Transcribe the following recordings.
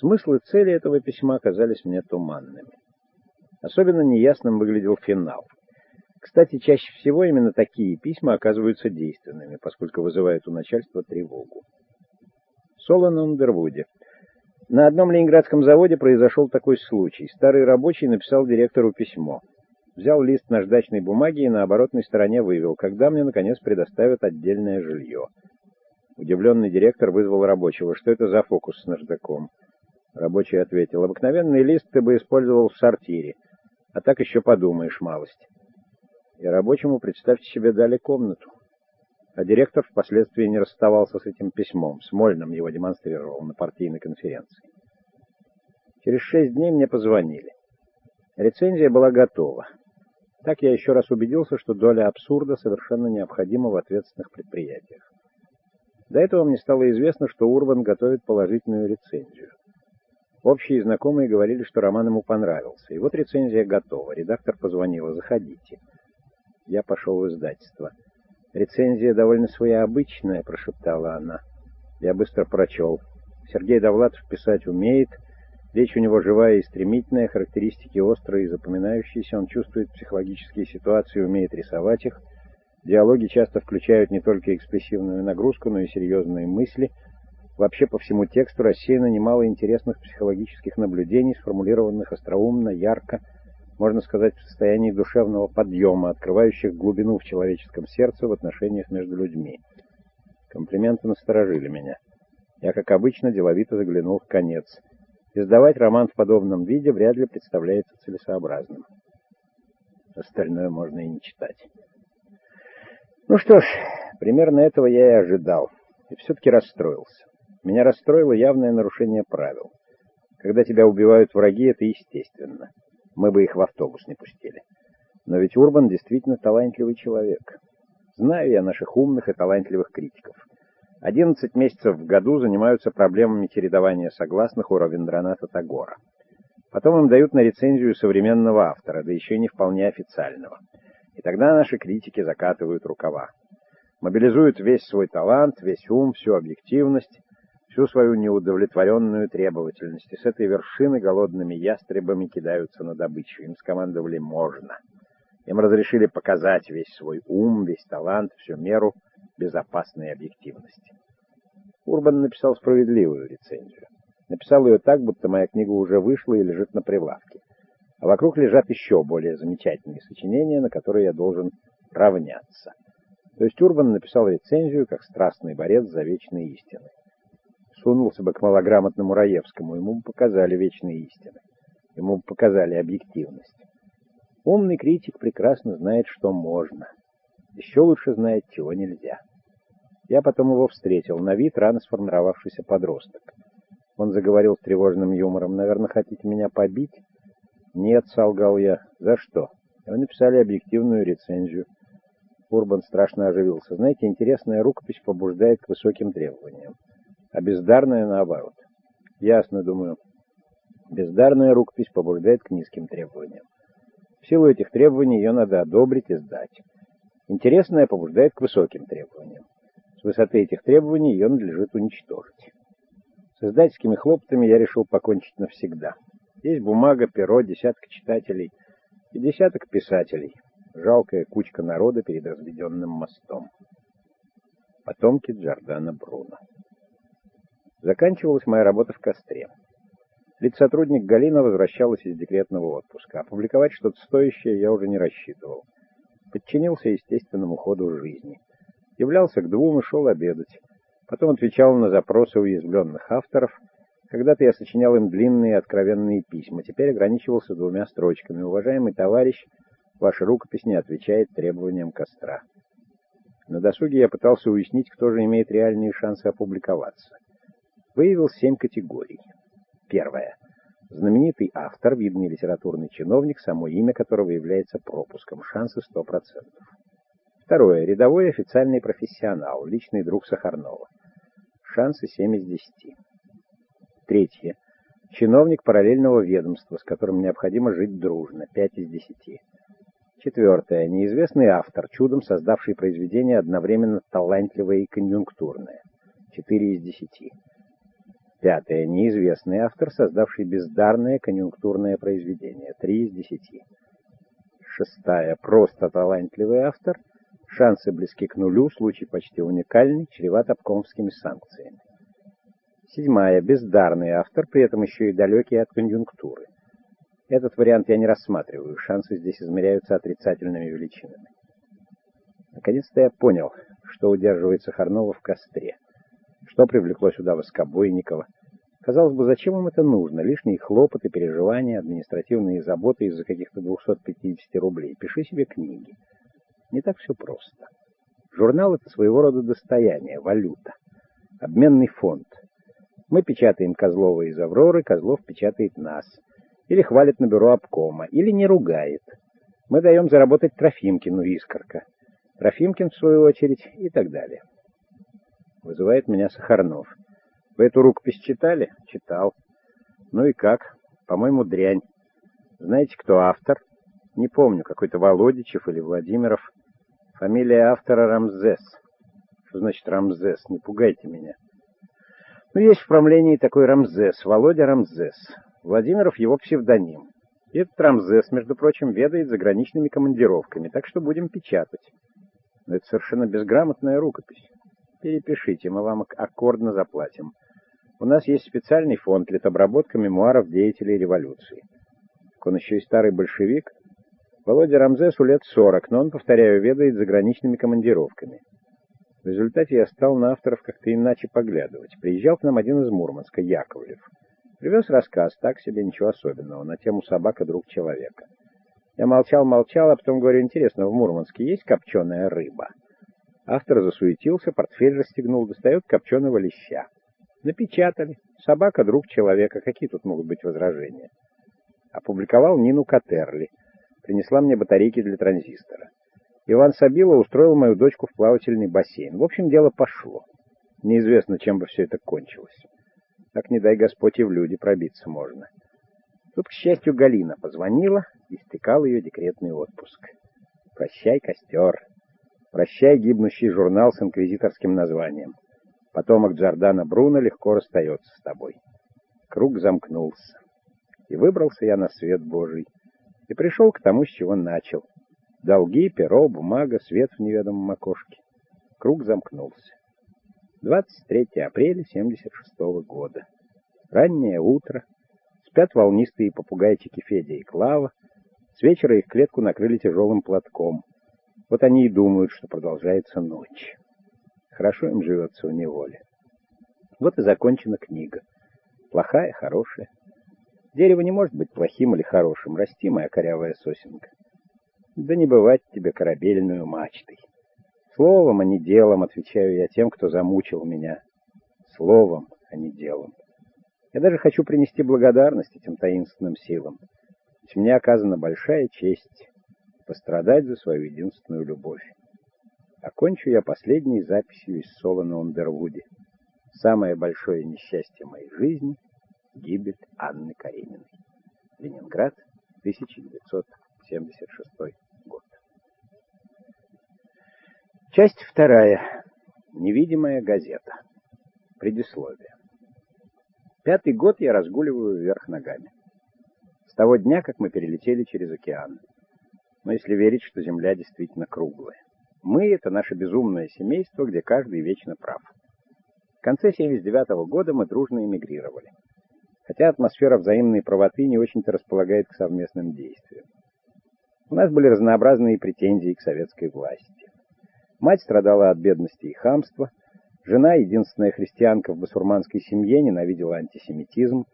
Смыслы цели этого письма оказались мне туманными. Особенно неясным выглядел финал. Кстати, чаще всего именно такие письма оказываются действенными, поскольку вызывают у начальства тревогу. Соло на Ундервуде. На одном ленинградском заводе произошел такой случай. Старый рабочий написал директору письмо. Взял лист наждачной бумаги и на оборотной стороне вывел, когда мне, наконец, предоставят отдельное жилье. Удивленный директор вызвал рабочего. Что это за фокус с наждаком? Рабочий ответил. Обыкновенный лист ты бы использовал в сортире. А так еще подумаешь малость. И рабочему, представьте себе, дали комнату. А директор впоследствии не расставался с этим письмом. Смольным его демонстрировал на партийной конференции. Через шесть дней мне позвонили. Рецензия была готова. Так я еще раз убедился, что доля абсурда совершенно необходима в ответственных предприятиях. До этого мне стало известно, что Урбан готовит положительную рецензию. Общие знакомые говорили, что роман ему понравился. И вот рецензия готова. Редактор позвонила. «Заходите». Я пошел в издательство. «Рецензия довольно своеобычная», — прошептала она. Я быстро прочел. Сергей Довлатов писать умеет. Речь у него живая и стремительная, характеристики острые и запоминающиеся. Он чувствует психологические ситуации, умеет рисовать их. Диалоги часто включают не только экспрессивную нагрузку, но и серьезные мысли — Вообще по всему тексту рассеяно немало интересных психологических наблюдений, сформулированных остроумно, ярко, можно сказать, в состоянии душевного подъема, открывающих глубину в человеческом сердце в отношениях между людьми. Комплименты насторожили меня. Я, как обычно, деловито заглянул в конец. Издавать роман в подобном виде вряд ли представляется целесообразным. Остальное можно и не читать. Ну что ж, примерно этого я и ожидал. И все-таки расстроился. Меня расстроило явное нарушение правил. Когда тебя убивают враги, это естественно. Мы бы их в автобус не пустили. Но ведь Урбан действительно талантливый человек. Знаю я наших умных и талантливых критиков. Одиннадцать месяцев в году занимаются проблемами чередования согласных у Равиндраната Тагора. Потом им дают на рецензию современного автора, да еще не вполне официального. И тогда наши критики закатывают рукава. Мобилизуют весь свой талант, весь ум, всю объективность, всю свою неудовлетворенную требовательность, и с этой вершины голодными ястребами кидаются на добычу. Им скомандовали «можно». Им разрешили показать весь свой ум, весь талант, всю меру безопасной объективности. Урбан написал справедливую рецензию. Написал ее так, будто моя книга уже вышла и лежит на прилавке. А вокруг лежат еще более замечательные сочинения, на которые я должен равняться. То есть Урбан написал рецензию как страстный борец за вечные истины сунулся бы к малограмотному Раевскому, ему бы показали вечные истины, ему бы показали объективность. Умный критик прекрасно знает, что можно. Еще лучше знает, чего нельзя. Я потом его встретил, на вид рано сформировавшийся подросток. Он заговорил с тревожным юмором. «Наверное, хотите меня побить?» «Нет», — солгал я. «За что?» Вы написали объективную рецензию. Урбан страшно оживился. «Знаете, интересная рукопись побуждает к высоким требованиям а бездарная наоборот. Ясно, думаю. Бездарная рукопись побуждает к низким требованиям. В силу этих требований ее надо одобрить и сдать. Интересная побуждает к высоким требованиям. С высоты этих требований ее надлежит уничтожить. С издательскими хлопотами я решил покончить навсегда. Есть бумага, перо, десяток читателей и десяток писателей. Жалкая кучка народа перед разведенным мостом. Потомки Джордана Бруно. Заканчивалась моя работа в костре. Лиц-сотрудник Галина возвращалась из декретного отпуска. Опубликовать что-то стоящее я уже не рассчитывал. Подчинился естественному ходу жизни. Являлся к двум и шел обедать. Потом отвечал на запросы уязвленных авторов. Когда-то я сочинял им длинные откровенные письма. Теперь ограничивался двумя строчками. «Уважаемый товарищ, ваша рукопись не отвечает требованиям костра». На досуге я пытался уяснить, кто же имеет реальные шансы опубликоваться выявил семь категорий. Первое. Знаменитый автор, видный литературный чиновник, само имя которого является пропуском, шансы 100%. Второе. Рядовой официальный профессионал, личный друг Сахарнова. Шансы 7 из 10. Третье. Чиновник параллельного ведомства, с которым необходимо жить дружно. 5 из 10. Четвертое. Неизвестный автор, чудом создавший произведение одновременно талантливое и конъюнктурное. 4 из 10. Пятое. Неизвестный автор, создавший бездарное конъюнктурное произведение. Три из десяти. Шестая. Просто талантливый автор. Шансы близки к нулю, случай почти уникальный, чреват обкомовскими санкциями. Седьмая. Бездарный автор, при этом еще и далекий от конъюнктуры. Этот вариант я не рассматриваю, шансы здесь измеряются отрицательными величинами. Наконец-то я понял, что удерживает Сахарнова в костре, что привлекло сюда Воскобойникова. Казалось бы, зачем им это нужно? Лишние хлопоты, переживания, административные заботы из-за каких-то 250 рублей. Пиши себе книги. Не так все просто. Журнал — это своего рода достояние, валюта, обменный фонд. Мы печатаем Козлова из «Авроры», Козлов печатает нас — или хвалит на бюро обкома, или не ругает. Мы даем заработать Трофимкину искорка. Трофимкин, в свою очередь, и так далее. Вызывает меня Сахарнов. Вы эту рукопись читали? Читал. Ну и как? По-моему, дрянь. Знаете, кто автор? Не помню, какой-то Володичев или Владимиров. Фамилия автора Рамзес. Что значит Рамзес? Не пугайте меня. Ну, есть в правлении такой Рамзес, Володя Рамзес. Владимиров его псевдоним. И этот Рамзес, между прочим, ведает заграничными командировками, так что будем печатать. Но это совершенно безграмотная рукопись. Перепишите, мы вам аккордно заплатим. У нас есть специальный фонд литобработка мемуаров деятелей революции. Он еще и старый большевик. Володя Рамзесу лет сорок, но он, повторяю, ведает заграничными командировками. В результате я стал на авторов как-то иначе поглядывать. Приезжал к нам один из Мурманска, Яковлев. Привез рассказ, так себе ничего особенного, на тему «Собака – друг человека». Я молчал-молчал, а потом говорю, интересно, в Мурманске есть копченая рыба? Автор засуетился, портфель расстегнул, достает копченого леща. Напечатали. Собака – друг человека. Какие тут могут быть возражения? Опубликовал Нину Катерли. Принесла мне батарейки для транзистора. Иван Сабила устроил мою дочку в плавательный бассейн. В общем, дело пошло. Неизвестно, чем бы все это кончилось. Так не дай Господь и в люди пробиться можно. Тут, к счастью, Галина позвонила, и стекал ее декретный отпуск. Прощай, костер. Прощай, гибнущий журнал с инквизиторским названием. Потомок Джордана Бруно легко расстается с тобой. Круг замкнулся. И выбрался я на свет Божий. И пришел к тому, с чего начал. Долги, перо, бумага, свет в неведомом окошке. Круг замкнулся. 23 апреля 76 -го года. Раннее утро. Спят волнистые попугайчики Федя и Клава. С вечера их клетку накрыли тяжелым платком. Вот они и думают, что продолжается ночь. Хорошо им живется в неволе. Вот и закончена книга. Плохая, хорошая. Дерево не может быть плохим или хорошим. Расти, моя корявая сосенка. Да не бывать тебе корабельную мачтой. Словом, а не делом, отвечаю я тем, кто замучил меня. Словом, а не делом. Я даже хочу принести благодарность этим таинственным силам. Ведь мне оказана большая честь пострадать за свою единственную любовь. Окончу я последней записью из соло на Ундервуде. Самое большое несчастье моей жизни — гибель Анны Карениной. Ленинград, 1976 год. Часть вторая. Невидимая газета. Предисловие. Пятый год я разгуливаю вверх ногами. С того дня, как мы перелетели через океан. Но если верить, что Земля действительно круглая. Мы — это наше безумное семейство, где каждый вечно прав. В конце 79 -го года мы дружно эмигрировали. Хотя атмосфера взаимной правоты не очень-то располагает к совместным действиям. У нас были разнообразные претензии к советской власти. Мать страдала от бедности и хамства. Жена, единственная христианка в басурманской семье, ненавидела антисемитизм.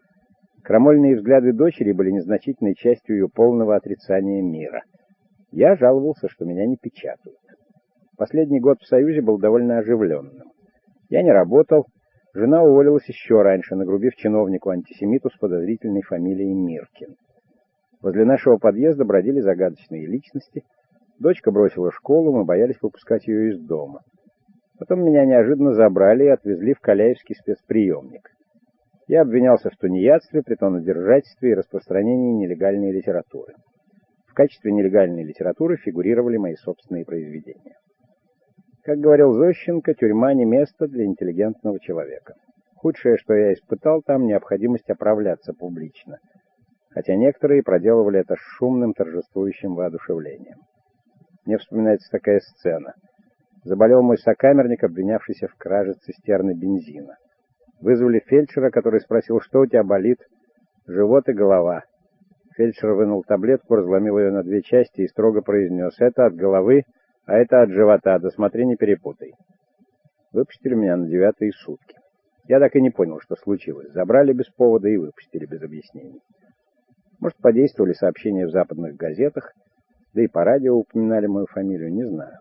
Крамольные взгляды дочери были незначительной частью ее полного отрицания мира. Я жаловался, что меня не печатают. Последний год в Союзе был довольно оживленным. Я не работал. Жена уволилась еще раньше, нагрубив чиновнику-антисемиту с подозрительной фамилией Миркин. Возле нашего подъезда бродили загадочные личности — Дочка бросила школу, мы боялись выпускать ее из дома. Потом меня неожиданно забрали и отвезли в Каляевский спецприемник. Я обвинялся в тунеядстве, притонодержательстве и распространении нелегальной литературы. Качестве нелегальной литературы фигурировали мои собственные произведения. Как говорил Зощенко, тюрьма не место для интеллигентного человека. Худшее, что я испытал там, необходимость оправляться публично, хотя некоторые проделывали это с шумным торжествующим воодушевлением. Мне вспоминается такая сцена. Заболел мой сокамерник, обвинявшийся в краже цистерны бензина. Вызвали фельдшера, который спросил, что у тебя болит? Живот и голова. Фельдшер вынул таблетку, разломил ее на две части и строго произнес, это от головы, а это от живота, да смотри, не перепутай. Выпустили меня на девятые сутки. Я так и не понял, что случилось. Забрали без повода и выпустили без объяснений. Может, подействовали сообщения в западных газетах, да и по радио упоминали мою фамилию, не знаю.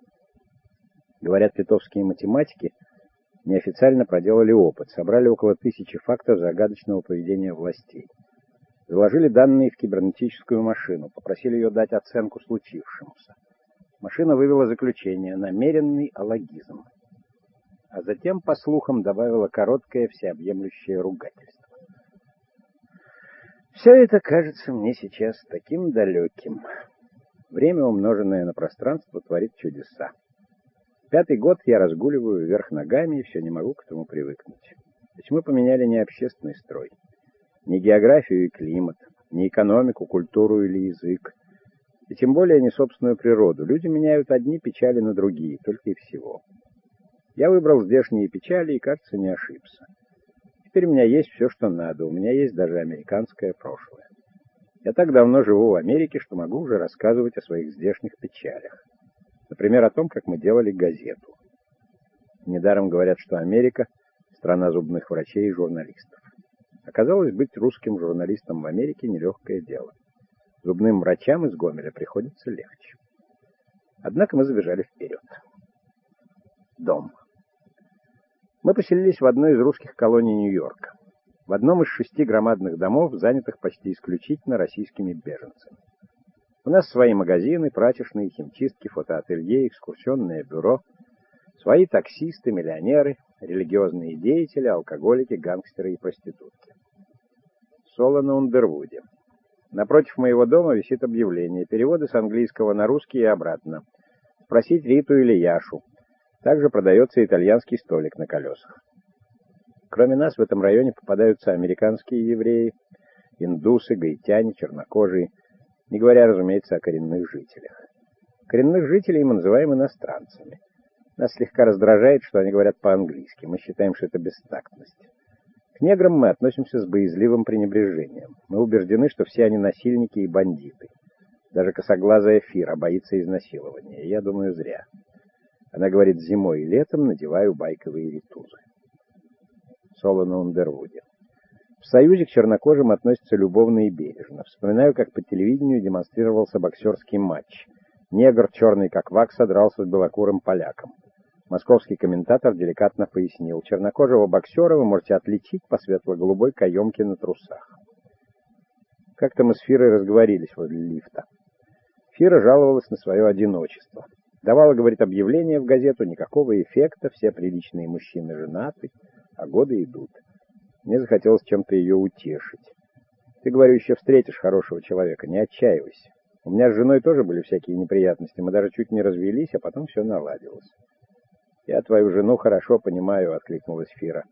Говорят, литовские математики неофициально проделали опыт, собрали около тысячи фактов загадочного поведения властей. Заложили данные в кибернетическую машину, попросили ее дать оценку случившемуся. Машина вывела заключение «намеренный алогизм», а затем, по слухам, добавила короткое всеобъемлющее ругательство. Все это кажется мне сейчас таким далеким. Время, умноженное на пространство, творит чудеса. Пятый год я разгуливаю вверх ногами и все не могу к этому привыкнуть. Ведь мы поменяли не общественный строй, не географию и климат, не экономику, культуру или язык, и тем более не собственную природу. Люди меняют одни печали на другие, только и всего. Я выбрал здешние печали и, кажется, не ошибся. Теперь у меня есть все, что надо, у меня есть даже американское прошлое. Я так давно живу в Америке, что могу уже рассказывать о своих здешних печалях. Например, о том, как мы делали газету. Недаром говорят, что Америка — страна зубных врачей и журналистов. Оказалось, быть русским журналистом в Америке — нелегкое дело. Зубным врачам из Гомеля приходится легче. Однако мы забежали вперед. Дом. Мы поселились в одной из русских колоний Нью-Йорка в одном из шести громадных домов, занятых почти исключительно российскими беженцами. У нас свои магазины, прачечные, химчистки, фотоателье, экскурсионное бюро, свои таксисты, миллионеры, религиозные деятели, алкоголики, гангстеры и проститутки. Соло на Ундервуде. Напротив моего дома висит объявление, переводы с английского на русский и обратно. Спросить Риту или Яшу. Также продается итальянский столик на колесах. Кроме нас в этом районе попадаются американские евреи, индусы, гаитяне, чернокожие, не говоря, разумеется, о коренных жителях. Коренных жителей мы называем иностранцами. Нас слегка раздражает, что они говорят по-английски. Мы считаем, что это бестактность. К неграм мы относимся с боязливым пренебрежением. Мы убеждены, что все они насильники и бандиты. Даже косоглазая Фира боится изнасилования. Я думаю, зря. Она говорит, зимой и летом надеваю байковые ритузы. Соло на Ундервуде. В Союзе к чернокожим относятся любовно и бережно. Вспоминаю, как по телевидению демонстрировался боксерский матч. Негр, черный как вакса, дрался с белокурым поляком. Московский комментатор деликатно пояснил, чернокожего боксера вы можете отличить по светло-голубой каемке на трусах. Как-то мы с Фирой разговорились возле лифта. Фира жаловалась на свое одиночество. Давала, говорит, объявление в газету, никакого эффекта, все приличные мужчины женаты а годы идут. Мне захотелось чем-то ее утешить. Ты, говорю, еще встретишь хорошего человека, не отчаивайся. У меня с женой тоже были всякие неприятности, мы даже чуть не развелись, а потом все наладилось. «Я твою жену хорошо понимаю», — откликнулась Фира.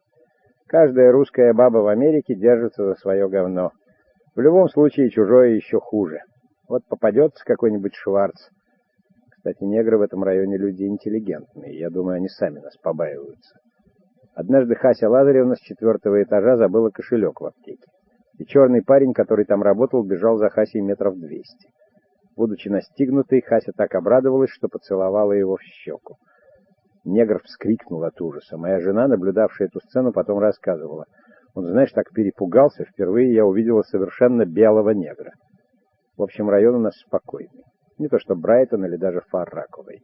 «Каждая русская баба в Америке держится за свое говно. В любом случае чужое еще хуже. Вот попадется какой-нибудь Шварц. Кстати, негры в этом районе люди интеллигентные. Я думаю, они сами нас побаиваются. Однажды Хася Лазаревна с четвертого этажа забыла кошелек в аптеке. И черный парень, который там работал, бежал за Хасей метров двести. Будучи настигнутой, Хася так обрадовалась, что поцеловала его в щеку. Негр вскрикнул от ужаса. Моя жена, наблюдавшая эту сцену, потом рассказывала. Он, знаешь, так перепугался, впервые я увидела совершенно белого негра. В общем, район у нас спокойный. Не то что Брайтон или даже Фарраковый.